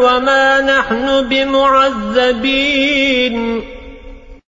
وما نحن بمعذبين